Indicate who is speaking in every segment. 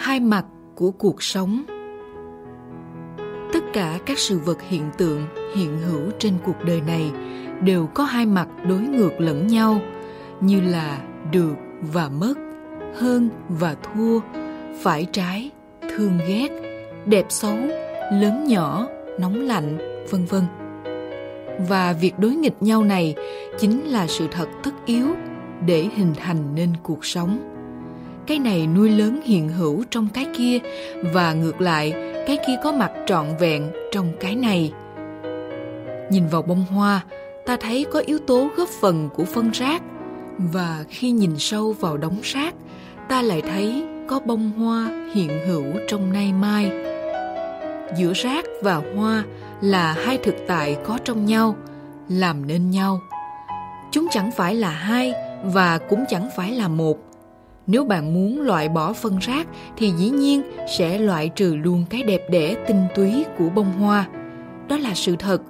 Speaker 1: hai mặt của cuộc sống. Tất cả các sự vật hiện tượng, hiện hữu trên cuộc đời này đều có hai mặt đối ngược lẫn nhau, như là được và mất, hơn và thua, phải trái, thương ghét, đẹp xấu, lớn nhỏ, nóng lạnh, vân vân. Và việc đối nghịch nhau này chính là sự thật tất yếu để hình thành nên cuộc sống cái này nuôi lớn hiện hữu trong cái kia, và ngược lại, cái kia có mặt trọn vẹn trong cái này. Nhìn vào bông hoa, ta thấy có yếu tố góp phần của phân rác, và khi nhìn sâu vào đống rác, ta lại thấy có bông hoa hiện hữu trong nay mai. Giữa rác và hoa là hai thực tại có trong nhau, làm nên nhau. Chúng chẳng phải là hai và cũng chẳng phải là một nếu bạn muốn loại bỏ phân rác thì dĩ nhiên sẽ loại trừ luôn cái đẹp đẽ, tinh túy của bông hoa. Đó là sự thật.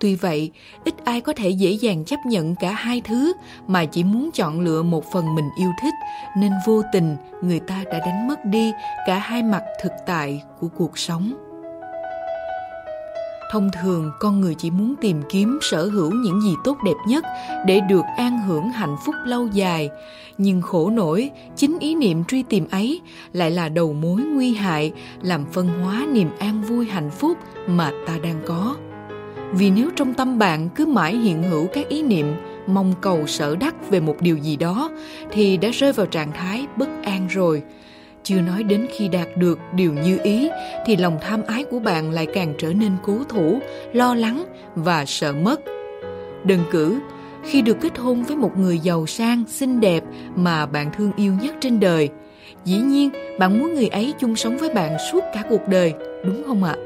Speaker 1: Tuy vậy, ít ai có thể dễ dàng chấp nhận cả hai thứ mà chỉ muốn chọn lựa một phần mình yêu thích, nên vô tình người ta đã đánh mất đi cả hai mặt thực tại của cuộc sống thông thường, con người chỉ muốn tìm kiếm sở hữu những gì tốt đẹp nhất để được an hưởng hạnh phúc lâu dài. Nhưng khổ nổi, chính ý niệm truy tìm ấy lại là đầu mối nguy hại, làm phân hóa niềm an vui hạnh phúc mà ta đang có. Vì nếu trong tâm bạn cứ mãi hiện hữu các ý niệm, mong cầu sở đắc về một điều gì đó, thì đã rơi vào trạng thái bất an rồi chưa nói đến khi đạt được điều như ý, thì lòng tham ái của bạn lại càng trở nên cố thủ, lo lắng và sợ mất. Đơn cử, khi được kết hôn với một người giàu sang, xinh đẹp mà bạn thương yêu nhất trên đời, dĩ nhiên bạn muốn người ấy chung sống với bạn suốt cả cuộc đời, đúng không ạ?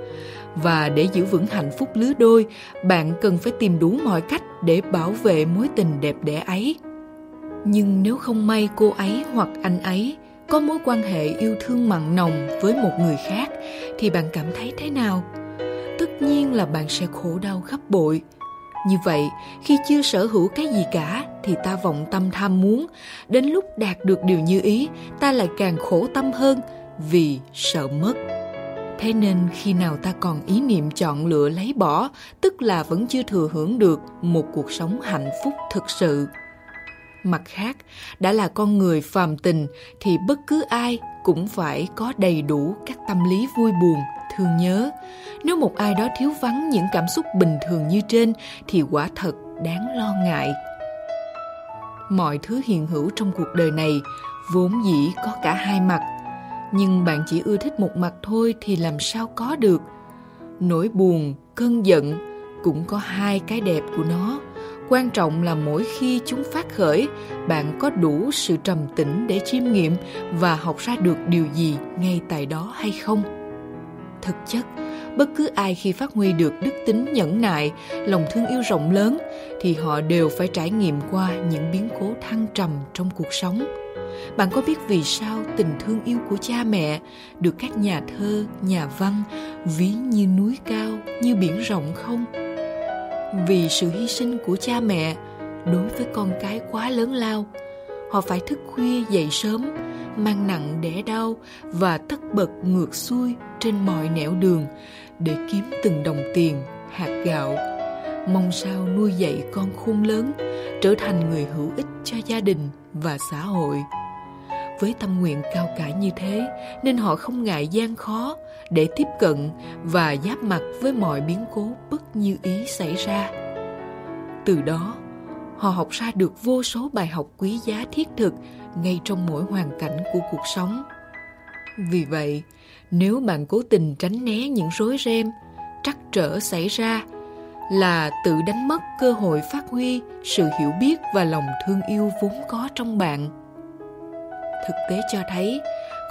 Speaker 1: Và để giữ vững hạnh phúc lứa đôi, bạn cần phải tìm đủ mọi cách để bảo vệ mối tình đẹp đẽ ấy. Nhưng nếu không may cô ấy hoặc anh ấy có mối quan hệ yêu thương mặn nồng với một người khác, thì bạn cảm thấy thế nào? Tất nhiên là bạn sẽ khổ đau gấp bội. Như vậy, khi chưa sở hữu cái gì cả, thì ta vọng tâm tham muốn. Đến lúc đạt được điều như ý, ta lại càng khổ tâm hơn vì sợ mất. Thế nên khi nào ta còn ý niệm chọn lựa lấy bỏ, tức là vẫn chưa thừa hưởng được một cuộc sống hạnh phúc thực sự mặt khác, đã là con người phàm tình thì bất cứ ai cũng phải có đầy đủ các tâm lý vui buồn, thương nhớ. Nếu một ai đó thiếu vắng những cảm xúc bình thường như trên thì quả thật đáng lo ngại. Mọi thứ hiện hữu trong cuộc đời này vốn dĩ có cả hai mặt. Nhưng bạn chỉ ưa thích một mặt thôi thì làm sao có được? Nỗi buồn, cơn giận cũng có hai cái đẹp của nó. Quan trọng là mỗi khi chúng phát khởi, bạn có đủ sự trầm tĩnh để chiêm nghiệm và học ra được điều gì ngay tại đó hay không. Thực chất, bất cứ ai khi phát huy được đức tính nhẫn nại, lòng thương yêu rộng lớn, thì họ đều phải trải nghiệm qua những biến cố thăng trầm trong cuộc sống. Bạn có biết vì sao tình thương yêu của cha mẹ được các nhà thơ, nhà văn ví như núi cao, như biển rộng không? Vì sự hy sinh của cha mẹ đối với con cái quá lớn lao. Họ phải thức khuya dậy sớm, mang nặng đẻ đau và tất bật ngược xuôi trên mọi nẻo đường để kiếm từng đồng tiền, hạt gạo. Mong sao nuôi dạy con khôn lớn, trở thành người hữu ích cho gia đình và xã hội với tâm nguyện cao cả như thế, nên họ không ngại gian khó để tiếp cận và giáp mặt với mọi biến cố bất như ý xảy ra. Từ đó, họ học ra được vô số bài học quý giá thiết thực ngay trong mỗi hoàn cảnh của cuộc sống. Vì vậy, nếu bạn cố tình tránh né những rối ren trắc trở xảy ra là tự đánh mất cơ hội phát huy sự hiểu biết và lòng thương yêu vốn có trong bạn thực tế cho thấy,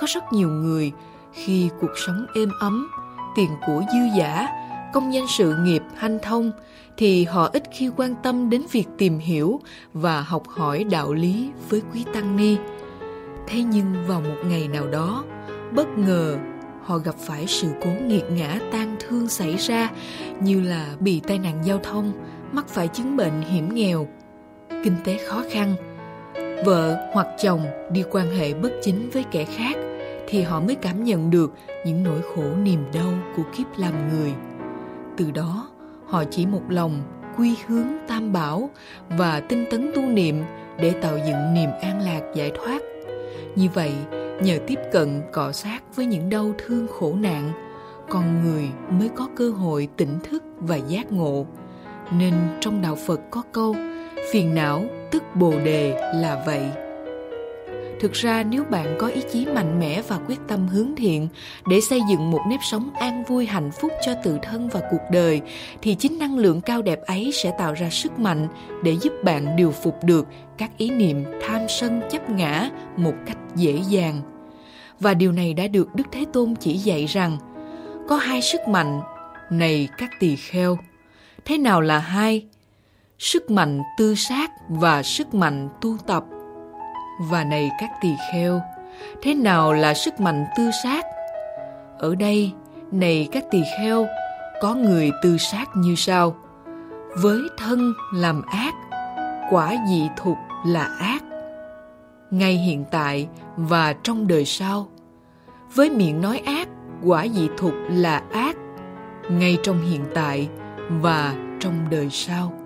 Speaker 1: có rất nhiều người khi cuộc sống êm ấm, tiền của dư giả, công danh sự nghiệp hanh thông thì họ ít khi quan tâm đến việc tìm hiểu và học hỏi đạo lý với quý tăng ni. Thế nhưng vào một ngày nào đó, bất ngờ họ gặp phải sự cố nghiệt ngã tan thương xảy ra như là bị tai nạn giao thông, mắc phải chứng bệnh hiểm nghèo. Kinh tế khó khăn vợ hoặc chồng đi quan hệ bất chính với kẻ khác thì họ mới cảm nhận được những nỗi khổ niềm đau của kiếp làm người. Từ đó, họ chỉ một lòng quy hướng tam bảo và tinh tấn tu niệm để tạo dựng niềm an lạc giải thoát. Như vậy, nhờ tiếp cận cọ sát với những đau thương khổ nạn, con người mới có cơ hội tỉnh thức và giác ngộ. Nên trong đạo phật có câu, phiền não tức bồ đề là vậy. Thực ra nếu bạn có ý chí mạnh mẽ và quyết tâm hướng thiện để xây dựng một nếp sống an vui, hạnh phúc cho tự thân và cuộc đời, thì chính năng lượng cao đẹp ấy sẽ tạo ra sức mạnh để giúp bạn điều phục được các ý niệm tham sân chấp ngã một cách dễ dàng. Và điều này đã được đức thế tôn chỉ dạy rằng, có hai sức mạnh, này các tỳ kheo. Thế nào là hai? Sức mạnh tư sát và sức mạnh tu tập. Và này các tỳ kheo, thế nào là sức mạnh tư sát? Ở đây, này các tỳ kheo, có người tư sát như sau. Với thân làm ác, quả dị thục là ác. Ngay hiện tại và trong đời sau, với miệng nói ác, quả dị thục là ác. Ngay trong hiện tại và trong đời sau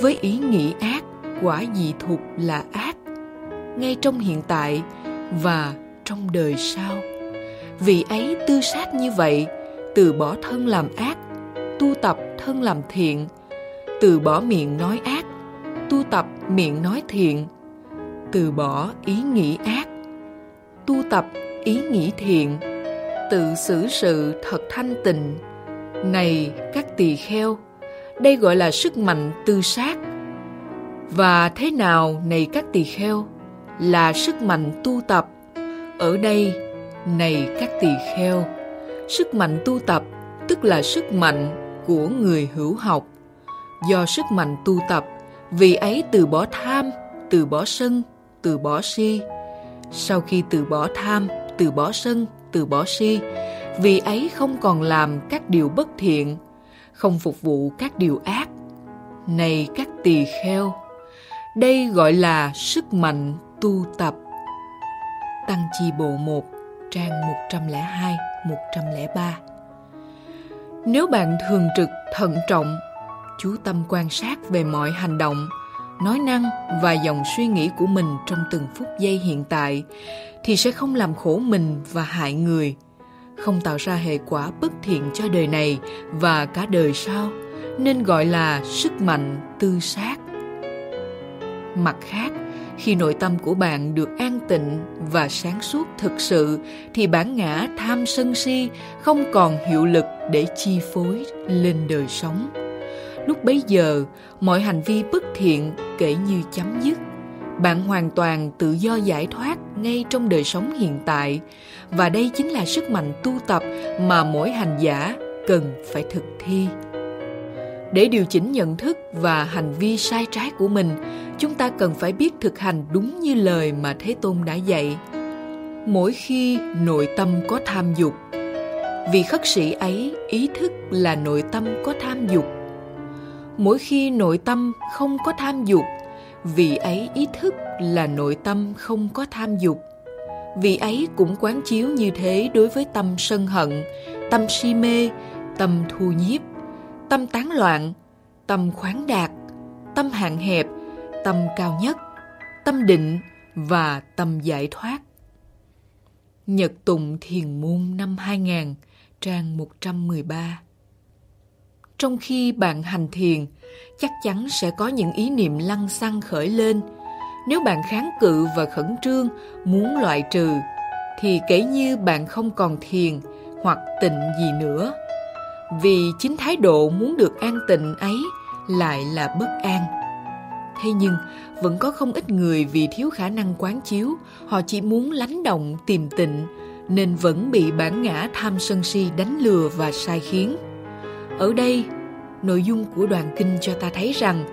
Speaker 1: với ý nghĩ ác, quả dị thuộc là ác, ngay trong hiện tại và trong đời sau. Vì ấy tư sát như vậy, từ bỏ thân làm ác, tu tập thân làm thiện, từ bỏ miệng nói ác, tu tập miệng nói thiện, từ bỏ ý nghĩ ác, tu tập ý nghĩ thiện, tự xử sự thật thanh tịnh, này các tỳ kheo đây gọi là sức mạnh tư sát. Và thế nào này các tỳ kheo? Là sức mạnh tu tập. Ở đây, này các tỳ kheo, sức mạnh tu tập tức là sức mạnh của người hữu học. Do sức mạnh tu tập, vì ấy từ bỏ tham, từ bỏ sân, từ bỏ si. Sau khi từ bỏ tham, từ bỏ sân, từ bỏ si, vì ấy không còn làm các điều bất thiện không phục vụ các điều ác, này các tỳ kheo. Đây gọi là sức mạnh tu tập. Tăng chi bộ 1 trang 102 103 Nếu bạn thường trực thận trọng, chú tâm quan sát về mọi hành động, nói năng và dòng suy nghĩ của mình trong từng phút giây hiện tại, thì sẽ không làm khổ mình và hại người không tạo ra hệ quả bất thiện cho đời này và cả đời sau, nên gọi là sức mạnh tư sát. Mặt khác, khi nội tâm của bạn được an tịnh và sáng suốt thực sự, thì bản ngã tham sân si không còn hiệu lực để chi phối lên đời sống. Lúc bấy giờ, mọi hành vi bất thiện kể như chấm dứt bạn hoàn toàn tự do giải thoát ngay trong đời sống hiện tại. Và đây chính là sức mạnh tu tập mà mỗi hành giả cần phải thực thi. Để điều chỉnh nhận thức và hành vi sai trái của mình, chúng ta cần phải biết thực hành đúng như lời mà thế tôn đã dạy. Mỗi khi nội tâm có tham dục vì khất sĩ ấy ý thức là nội tâm có tham dục. Mỗi khi nội tâm không có tham dục vì ấy ý thức là nội tâm không có tham dục. Vì ấy cũng quán chiếu như thế đối với tâm sân hận tâm si mê tâm thu nhiếp tâm tán loạn tâm khoáng đạt tâm hạn hẹp tâm cao nhất tâm định và tâm giải thoát. Nhật Tụng Thiền Môn năm 2000, trang 113 trong khi bạn hành thiền, chắc chắn sẽ có những ý niệm lăng xăng khởi lên. Nếu bạn kháng cự và khẩn trương, muốn loại trừ, thì kể như bạn không còn thiền hoặc tịnh gì nữa. Vì chính thái độ muốn được an tịnh ấy lại là bất an. Thế nhưng, vẫn có không ít người vì thiếu khả năng quán chiếu, họ chỉ muốn lánh động tìm tịnh, nên vẫn bị bản ngã tham sân si đánh lừa và sai khiến. Ở đây, nội dung của đoạn kinh cho ta thấy rằng,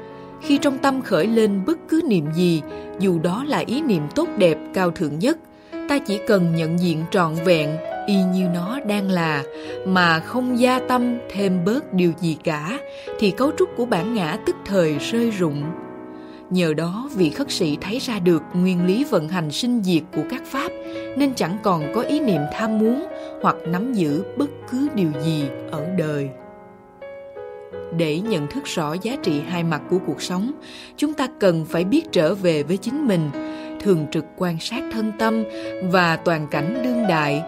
Speaker 1: khi trong tâm khởi lên bất cứ niệm gì, dù đó là ý niệm tốt đẹp cao thượng nhất, ta chỉ cần nhận diện trọn vẹn y như nó đang là mà không gia tâm thêm bớt điều gì cả thì cấu trúc của bản ngã tức thời rơi rụng. Nhờ đó vị khất sĩ thấy ra được nguyên lý vận hành sinh diệt của các pháp nên chẳng còn có ý niệm tham muốn hoặc nắm giữ bất cứ điều gì ở đời để nhận thức rõ giá trị hai mặt của cuộc sống, chúng ta cần phải biết trở về với chính mình, thường trực quan sát thân tâm và toàn cảnh đương đại.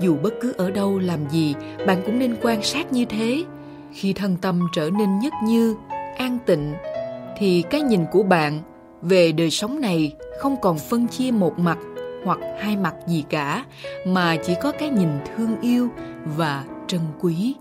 Speaker 1: Dù bất cứ ở đâu làm gì, bạn cũng nên quan sát như thế. Khi thân tâm trở nên nhất như, an tịnh, thì cái nhìn của bạn về đời sống này không còn phân chia một mặt hoặc hai mặt gì cả, mà chỉ có cái nhìn thương yêu và trân quý.